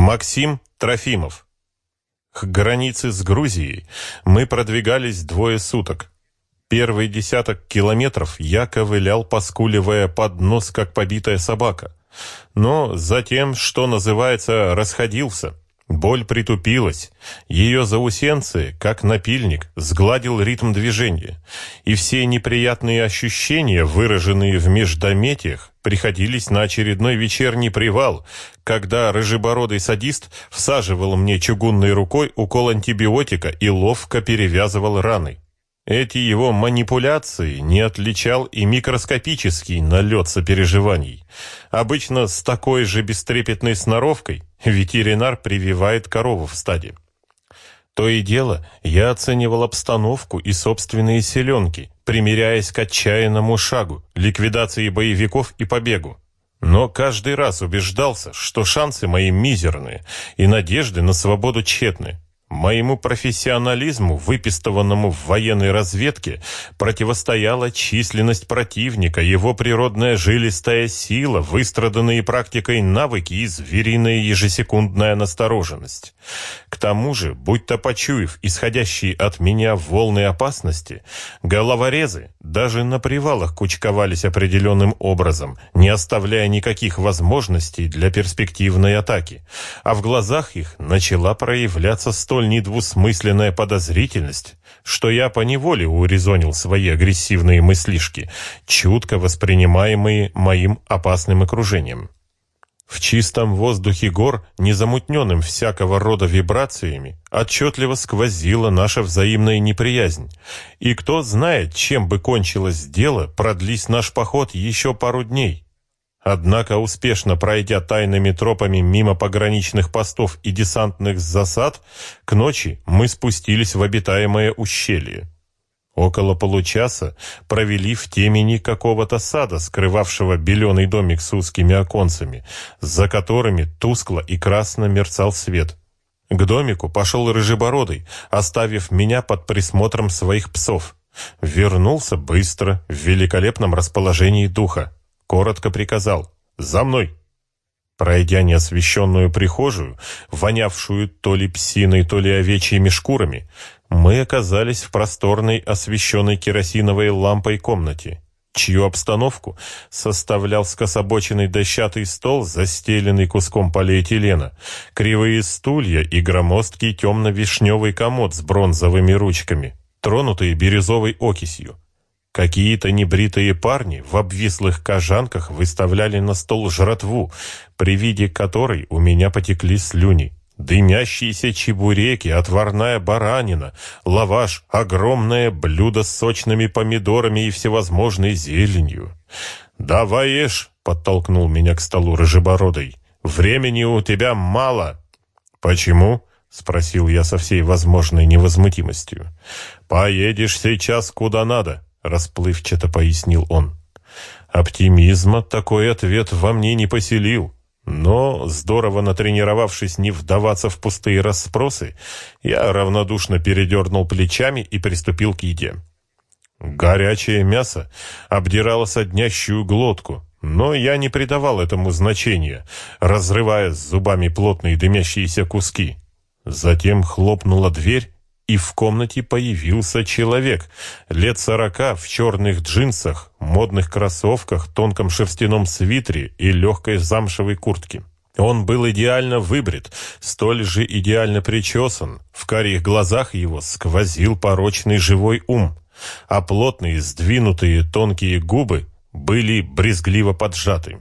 Максим Трофимов. К границе с Грузией мы продвигались двое суток. Первый десяток километров я ковылял, поскуливая под нос, как побитая собака. Но затем, что называется, расходился. Боль притупилась. Ее заусенцы, как напильник, сгладил ритм движения. И все неприятные ощущения, выраженные в междометиях, приходились на очередной вечерний привал, когда рыжебородый садист всаживал мне чугунной рукой укол антибиотика и ловко перевязывал раны. Эти его манипуляции не отличал и микроскопический налет сопереживаний. Обычно с такой же бестрепетной сноровкой ветеринар прививает корову в стаде. То и дело, я оценивал обстановку и собственные селенки, примиряясь к отчаянному шагу, ликвидации боевиков и побегу. Но каждый раз убеждался, что шансы мои мизерные и надежды на свободу тщетны. Моему профессионализму, выпистованному в военной разведке, противостояла численность противника, его природная жилистая сила, выстраданные практикой навыки и звериная ежесекундная настороженность. К тому же, будь-то почуяв исходящие от меня волны опасности, головорезы даже на привалах кучковались определенным образом, не оставляя никаких возможностей для перспективной атаки, а в глазах их начала проявляться столь столь недвусмысленная подозрительность, что я поневоле урезонил свои агрессивные мыслишки, чутко воспринимаемые моим опасным окружением. В чистом воздухе гор, незамутненным всякого рода вибрациями, отчетливо сквозила наша взаимная неприязнь. И кто знает, чем бы кончилось дело, продлись наш поход еще пару дней. Однако, успешно пройдя тайными тропами мимо пограничных постов и десантных засад, к ночи мы спустились в обитаемое ущелье. Около получаса провели в темени какого-то сада, скрывавшего беленый домик с узкими оконцами, за которыми тускло и красно мерцал свет. К домику пошел рыжебородый, оставив меня под присмотром своих псов. Вернулся быстро, в великолепном расположении духа коротко приказал «За мной!». Пройдя неосвещенную прихожую, вонявшую то ли псиной, то ли овечьими шкурами, мы оказались в просторной, освещенной керосиновой лампой комнате, чью обстановку составлял скособоченный дощатый стол, застеленный куском полиэтилена, кривые стулья и громоздкий темно-вишневый комод с бронзовыми ручками, тронутые бирюзовой окисью. Какие-то небритые парни в обвислых кожанках выставляли на стол жратву, при виде которой у меня потекли слюни. Дымящиеся чебуреки, отварная баранина, лаваш, огромное блюдо с сочными помидорами и всевозможной зеленью. «Давай ешь!» — подтолкнул меня к столу рыжебородый. «Времени у тебя мало!» «Почему?» — спросил я со всей возможной невозмутимостью. «Поедешь сейчас куда надо. — расплывчато пояснил он. Оптимизма такой ответ во мне не поселил. Но, здорово натренировавшись не вдаваться в пустые расспросы, я равнодушно передернул плечами и приступил к еде. Горячее мясо обдирало соднящую глотку, но я не придавал этому значения, разрывая зубами плотные дымящиеся куски. Затем хлопнула дверь, и в комнате появился человек, лет сорока, в черных джинсах, модных кроссовках, тонком шерстяном свитере и легкой замшевой куртке. Он был идеально выбрит, столь же идеально причесан, в карих глазах его сквозил порочный живой ум, а плотные, сдвинутые тонкие губы были брезгливо поджаты.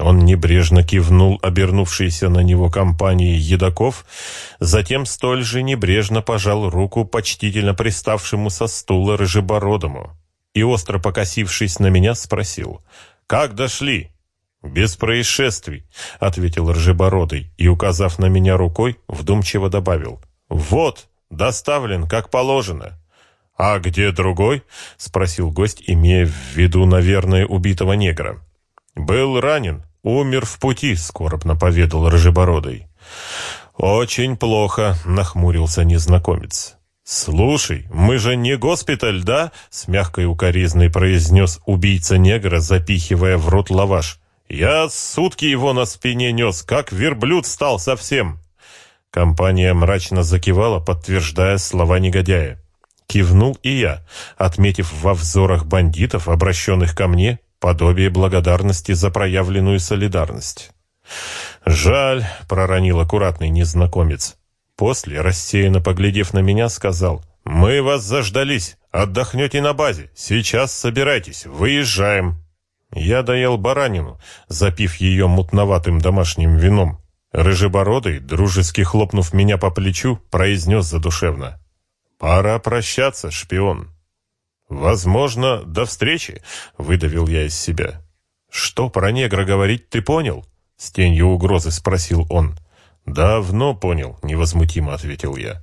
Он небрежно кивнул обернувшейся на него компании едоков, затем столь же небрежно пожал руку почтительно приставшему со стула рыжебородому и, остро покосившись на меня, спросил «Как дошли?» «Без происшествий», — ответил рыжебородый и, указав на меня рукой, вдумчиво добавил «Вот, доставлен, как положено». «А где другой?» — спросил гость, имея в виду, наверное, убитого негра. «Был ранен, «Умер в пути», — скорбно поведал Рыжебородый. «Очень плохо», — нахмурился незнакомец. «Слушай, мы же не госпиталь, да?» — с мягкой укоризной произнес убийца негра, запихивая в рот лаваш. Я сутки его на спине нес, как верблюд стал совсем. Компания мрачно закивала, подтверждая слова негодяя. Кивнул и я, отметив во взорах бандитов, обращенных ко мне, подобие благодарности за проявленную солидарность. «Жаль», — проронил аккуратный незнакомец. После, рассеянно поглядев на меня, сказал, «Мы вас заждались, отдохнете на базе, сейчас собирайтесь, выезжаем». Я доел баранину, запив ее мутноватым домашним вином. Рыжебородый, дружески хлопнув меня по плечу, произнес задушевно. «Пора прощаться, шпион». «Возможно, до встречи», — выдавил я из себя. «Что про негра говорить ты понял?» — с тенью угрозы спросил он. «Давно понял», — невозмутимо ответил я.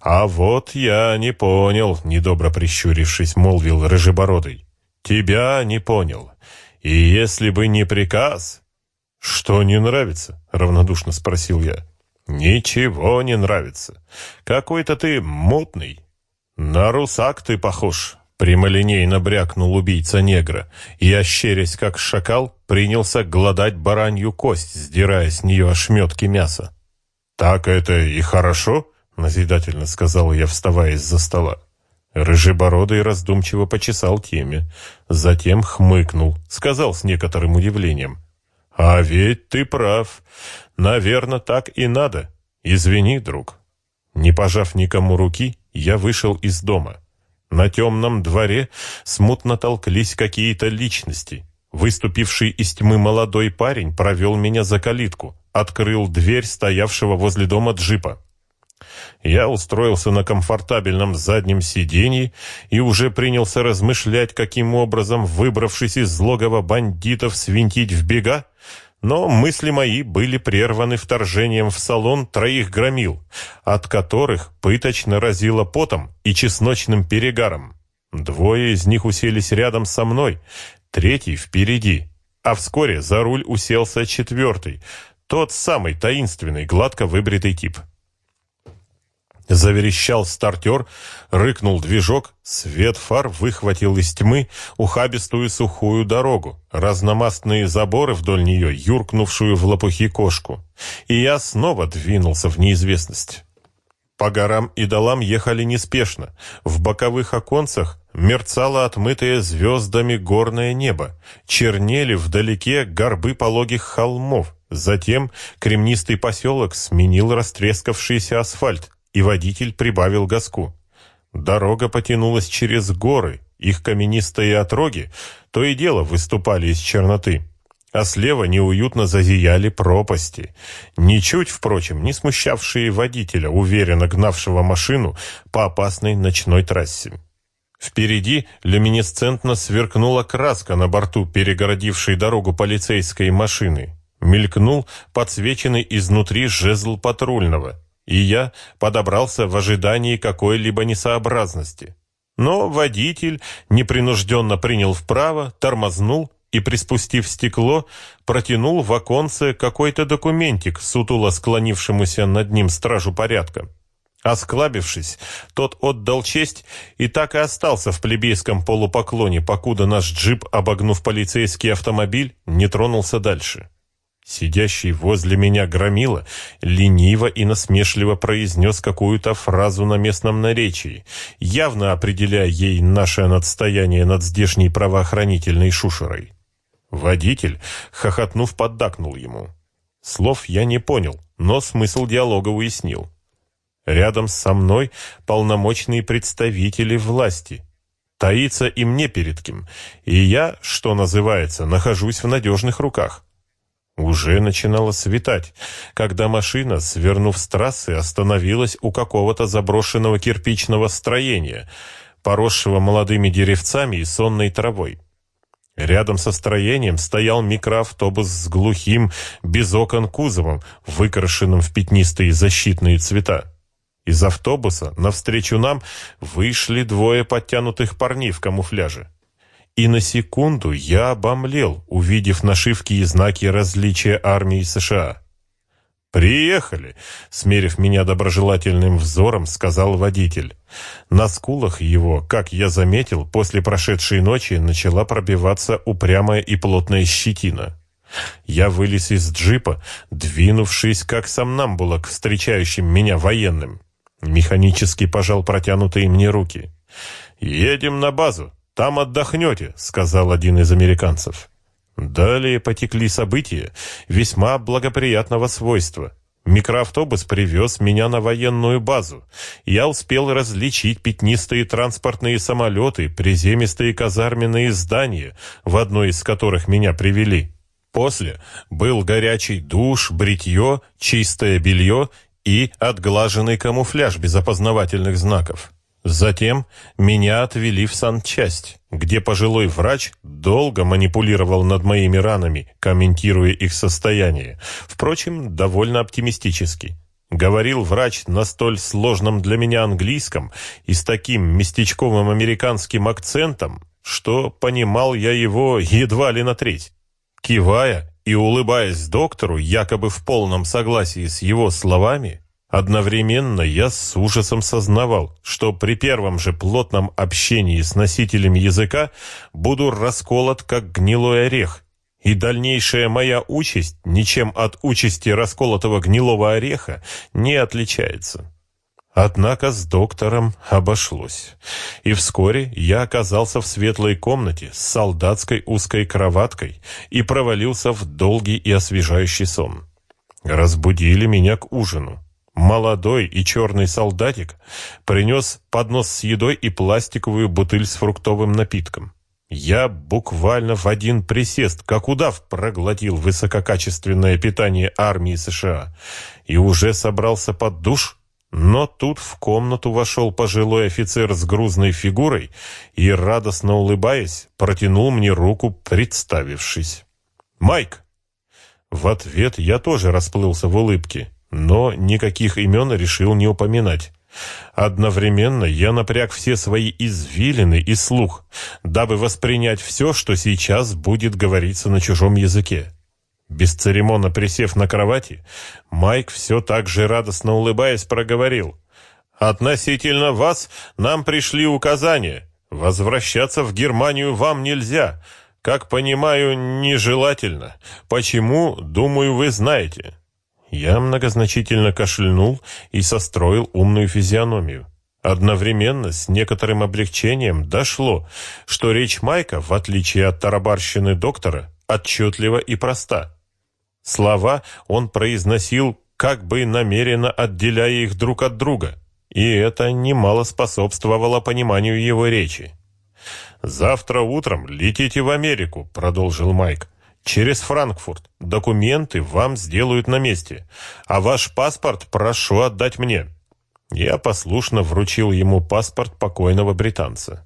«А вот я не понял», — недобро прищурившись, молвил Рыжебородый. «Тебя не понял. И если бы не приказ...» «Что не нравится?» — равнодушно спросил я. «Ничего не нравится. Какой-то ты мутный. На русак ты похож», — прямолинейно брякнул убийца негра, и, ощерясь как шакал, принялся гладать баранью кость, сдирая с нее ошметки мяса. «Так это и хорошо», — назидательно сказал я, вставая из-за стола. Рыжебородый раздумчиво почесал теме, затем хмыкнул, сказал с некоторым удивлением. «А ведь ты прав. Наверное, так и надо. Извини, друг». Не пожав никому руки, я вышел из дома. На темном дворе смутно толклись какие-то личности. Выступивший из тьмы молодой парень провел меня за калитку, открыл дверь стоявшего возле дома джипа. Я устроился на комфортабельном заднем сиденье и уже принялся размышлять, каким образом, выбравшись из логова бандитов, свинтить в бега, но мысли мои были прерваны вторжением в салон троих громил, от которых пыточно разило потом и чесночным перегаром. Двое из них уселись рядом со мной, третий впереди, а вскоре за руль уселся четвертый, тот самый таинственный, гладко выбритый тип. Заверещал стартер, рыкнул движок, свет фар выхватил из тьмы ухабистую сухую дорогу, разномастные заборы вдоль нее, юркнувшую в лопухи кошку. И я снова двинулся в неизвестность. По горам и долам ехали неспешно. В боковых оконцах мерцало отмытое звездами горное небо. Чернели вдалеке горбы пологих холмов. Затем кремнистый поселок сменил растрескавшийся асфальт и водитель прибавил газку. Дорога потянулась через горы, их каменистые отроги то и дело выступали из черноты, а слева неуютно зазияли пропасти, ничуть, впрочем, не смущавшие водителя, уверенно гнавшего машину по опасной ночной трассе. Впереди люминесцентно сверкнула краска на борту перегородившей дорогу полицейской машины. Мелькнул подсвеченный изнутри жезл патрульного и я подобрался в ожидании какой-либо несообразности. Но водитель непринужденно принял вправо, тормознул и, приспустив стекло, протянул в оконце какой-то документик, сутуло склонившемуся над ним стражу порядка. Осклабившись, тот отдал честь и так и остался в плебейском полупоклоне, покуда наш джип, обогнув полицейский автомобиль, не тронулся дальше. Сидящий возле меня громила лениво и насмешливо произнес какую-то фразу на местном наречии, явно определяя ей наше надстояние над здешней правоохранительной шушерой. Водитель, хохотнув, поддакнул ему. Слов я не понял, но смысл диалога уяснил. Рядом со мной полномочные представители власти. Таиться им не перед кем, и я, что называется, нахожусь в надежных руках. Уже начинало светать, когда машина, свернув с трассы, остановилась у какого-то заброшенного кирпичного строения, поросшего молодыми деревцами и сонной травой. Рядом со строением стоял микроавтобус с глухим, без окон кузовом, выкрашенным в пятнистые защитные цвета. Из автобуса навстречу нам вышли двое подтянутых парней в камуфляже. И на секунду я обомлел, увидев нашивки и знаки различия армии США. «Приехали!» — смерив меня доброжелательным взором, сказал водитель. На скулах его, как я заметил, после прошедшей ночи начала пробиваться упрямая и плотная щетина. Я вылез из джипа, двинувшись как сам нам было к встречающим меня военным. Механически пожал протянутые мне руки. «Едем на базу, там отдохнете», — сказал один из американцев. Далее потекли события весьма благоприятного свойства. Микроавтобус привез меня на военную базу. Я успел различить пятнистые транспортные самолеты, приземистые казарменные здания, в одной из которых меня привели. После был горячий душ, бритье, чистое белье и отглаженный камуфляж без опознавательных знаков. Затем меня отвели в санчасть, где пожилой врач долго манипулировал над моими ранами, комментируя их состояние. Впрочем, довольно оптимистически. Говорил врач на столь сложном для меня английском и с таким местечковым американским акцентом, что понимал я его едва ли на треть. Кивая и улыбаясь доктору, якобы в полном согласии с его словами, одновременно я с ужасом сознавал, что при первом же плотном общении с носителем языка буду расколот, как гнилой орех, и дальнейшая моя участь ничем от участи расколотого гнилого ореха не отличается. Однако с доктором обошлось. И вскоре я оказался в светлой комнате с солдатской узкой кроваткой и провалился в долгий и освежающий сон. Разбудили меня к ужину. Молодой и черный солдатик принес поднос с едой и пластиковую бутыль с фруктовым напитком. Я буквально в один присест, как удав, проглотил высококачественное питание армии США и уже собрался под душ, но тут в комнату вошел пожилой офицер с грузной фигурой и, радостно улыбаясь, протянул мне руку, представившись. «Майк!» В ответ я тоже расплылся в улыбке, но никаких имен решил не упоминать. Одновременно я напряг все свои извилины и слух, дабы воспринять все, что сейчас будет говориться на чужом языке. Бесцеремонно присев на кровати, Майк все так же радостно улыбаясь проговорил. «Относительно вас нам пришли указания. Возвращаться в Германию вам нельзя. Как понимаю, нежелательно. Почему, думаю, вы знаете». Я многозначительно кашлянул и состроил умную физиономию. Одновременно с некоторым облегчением дошло, что речь Майка, в отличие от тарабарщины доктора, отчетлива и проста. Слова он произносил, как бы намеренно отделяя их друг от друга, и это немало способствовало пониманию его речи. «Завтра утром летите в Америку», — продолжил Майк. «Через Франкфурт. Документы вам сделают на месте, а ваш паспорт прошу отдать мне». Я послушно вручил ему паспорт покойного британца.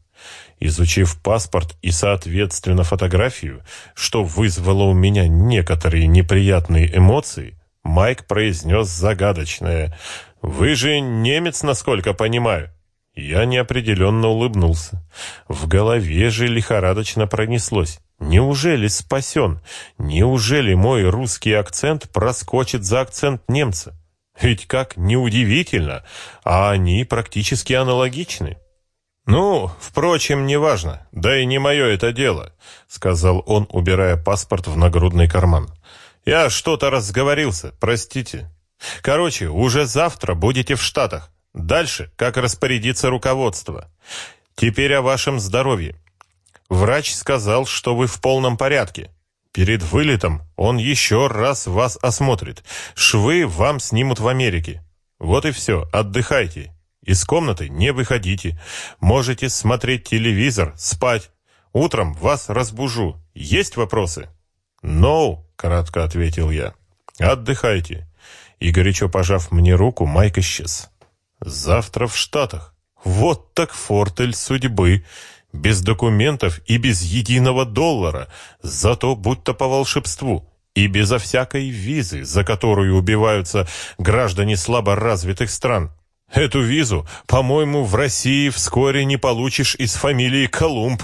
Изучив паспорт и, соответственно, фотографию, что вызвало у меня некоторые неприятные эмоции, Майк произнес загадочное «Вы же немец, насколько понимаю?» Я неопределенно улыбнулся. В голове же лихорадочно пронеслось. Неужели спасен? Неужели мой русский акцент проскочит за акцент немца? Ведь как неудивительно, а они практически аналогичны. «Ну, впрочем, неважно, да и не мое это дело», — сказал он, убирая паспорт в нагрудный карман. «Я что-то разговорился, простите. Короче, уже завтра будете в Штатах. Дальше, как распорядиться руководство. Теперь о вашем здоровье. Врач сказал, что вы в полном порядке. Перед вылетом он еще раз вас осмотрит. Швы вам снимут в Америке. Вот и все, отдыхайте. Из комнаты не выходите. Можете смотреть телевизор, спать. Утром вас разбужу. Есть вопросы? «No», — кратко ответил я. «Отдыхайте». И горячо пожав мне руку, Майк исчез. «Завтра в Штатах. Вот так фортель судьбы. Без документов и без единого доллара. Зато будто по волшебству. И безо всякой визы, за которую убиваются граждане слабо развитых стран. Эту визу, по-моему, в России вскоре не получишь из фамилии Колумб.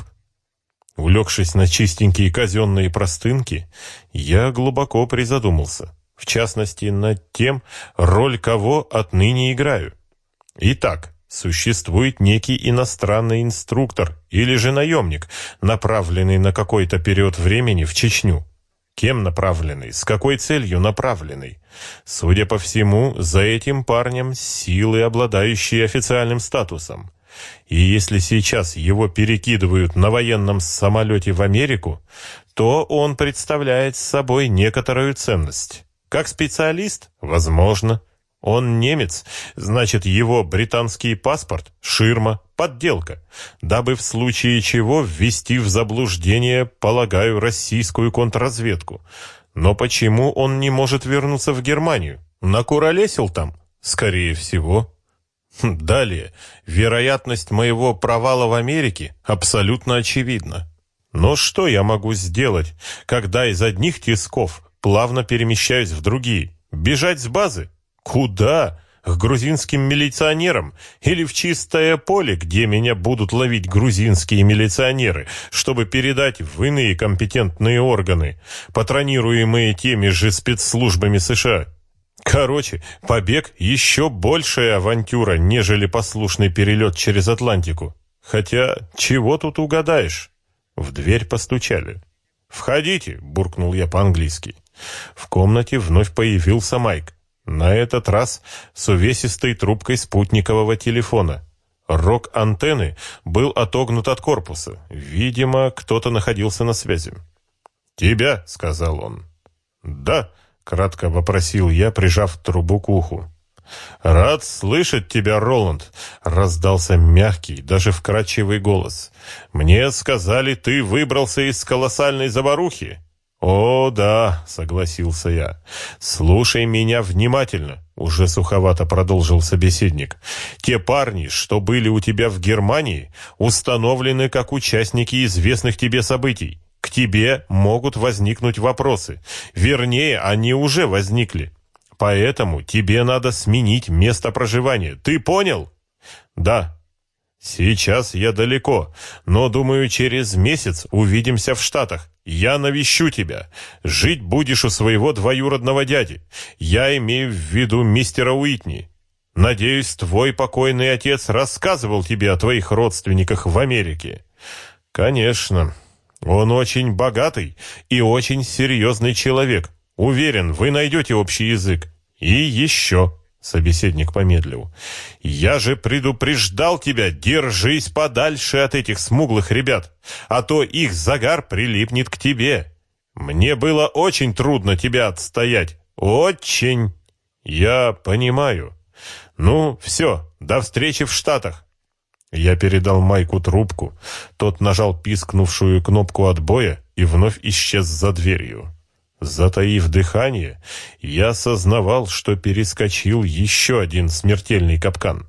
Улегшись на чистенькие казенные простынки, я глубоко призадумался. В частности, над тем, роль кого отныне играю. Итак, существует некий иностранный инструктор или же наемник, направленный на какой-то период времени в Чечню. Кем направленный? С какой целью направленный? Судя по всему, за этим парнем силы, обладающие официальным статусом. И если сейчас его перекидывают на военном самолете в Америку, то он представляет собой некоторую ценность. Как специалист? Возможно. Он немец, значит, его британский паспорт – ширма, подделка, дабы в случае чего ввести в заблуждение, полагаю, российскую контрразведку. Но почему он не может вернуться в Германию? Накуролесил там? Скорее всего. Хм, далее. Вероятность моего провала в Америке абсолютно очевидна. Но что я могу сделать, когда из одних тисков плавно перемещаюсь в другие? Бежать с базы? Куда? К грузинским милиционерам или в чистое поле, где меня будут ловить грузинские милиционеры, чтобы передать в иные компетентные органы, патронируемые теми же спецслужбами США? Короче, побег — еще большая авантюра, нежели послушный перелет через Атлантику. Хотя, чего тут угадаешь? В дверь постучали. «Входите!» — буркнул я по-английски. В комнате вновь появился Майк. На этот раз с увесистой трубкой спутникового телефона. Рог антенны был отогнут от корпуса. Видимо, кто-то находился на связи. «Тебя», — сказал он. «Да», — кратко вопросил я, прижав трубу к уху. «Рад слышать тебя, Роланд», — раздался мягкий, даже вкрадчивый голос. «Мне сказали, ты выбрался из колоссальной заварухи». «О, да», — согласился я. «Слушай меня внимательно», — уже суховато продолжил собеседник. «Те парни, что были у тебя в Германии, установлены как участники известных тебе событий. К тебе могут возникнуть вопросы. Вернее, они уже возникли. Поэтому тебе надо сменить место проживания. Ты понял? Да. Сейчас я далеко, но, думаю, через месяц увидимся в Штатах. Я навещу тебя. Жить будешь у своего двоюродного дяди. Я имею в виду мистера Уитни. Надеюсь, твой покойный отец рассказывал тебе о твоих родственниках в Америке. Конечно. Он очень богатый и очень серьезный человек. Уверен, вы найдете общий язык. И еще, собеседник помедлил, я же предупреждал тебя, держись подальше от этих смуглых ребят, а то их загар прилипнет к тебе. Мне было очень трудно тебя отстоять. Очень. Я понимаю. Ну, все, до встречи в Штатах. Я передал Майку трубку. Тот нажал пискнувшую кнопку отбоя и вновь исчез за дверью. Затаив дыхание, я осознавал, что перескочил еще один смертельный капкан.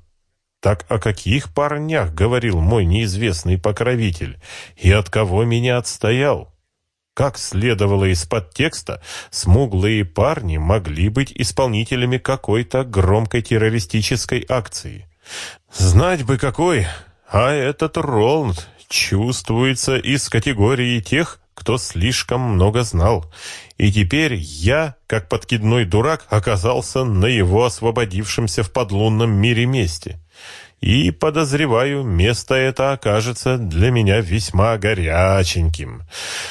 Так о каких парнях говорил мой неизвестный покровитель и от кого меня отстоял? Как следовало из подтекста, смуглые парни могли быть исполнителями какой-то громкой террористической акции. Знать бы какой, а этот Роланд чувствуется из категории тех, кто слишком много знал. И теперь я, как подкидной дурак, оказался на его освободившемся в подлунном мире месте. И, подозреваю, место это окажется для меня весьма горяченьким.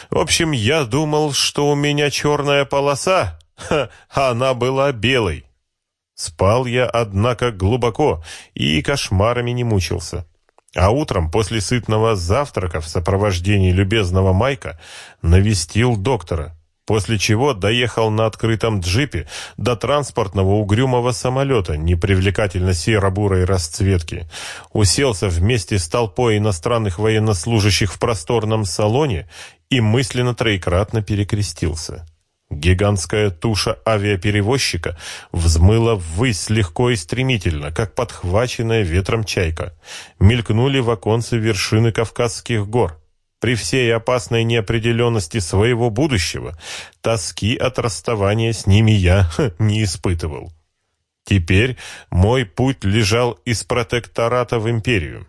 В общем, я думал, что у меня черная полоса, Ха, она была белой. Спал я, однако, глубоко и кошмарами не мучился. А утром, после сытного завтрака в сопровождении любезного Майка, навестил доктора, после чего доехал на открытом джипе до транспортного угрюмого самолета непривлекательно серо-бурой расцветки, уселся вместе с толпой иностранных военнослужащих в просторном салоне и мысленно троекратно перекрестился. Гигантская туша авиаперевозчика взмыла ввысь легко и стремительно, как подхваченная ветром чайка. Мелькнули в оконце вершины Кавказских гор. При всей опасной неопределенности своего будущего, тоски от расставания с ними я не испытывал. Теперь мой путь лежал из протектората в империю.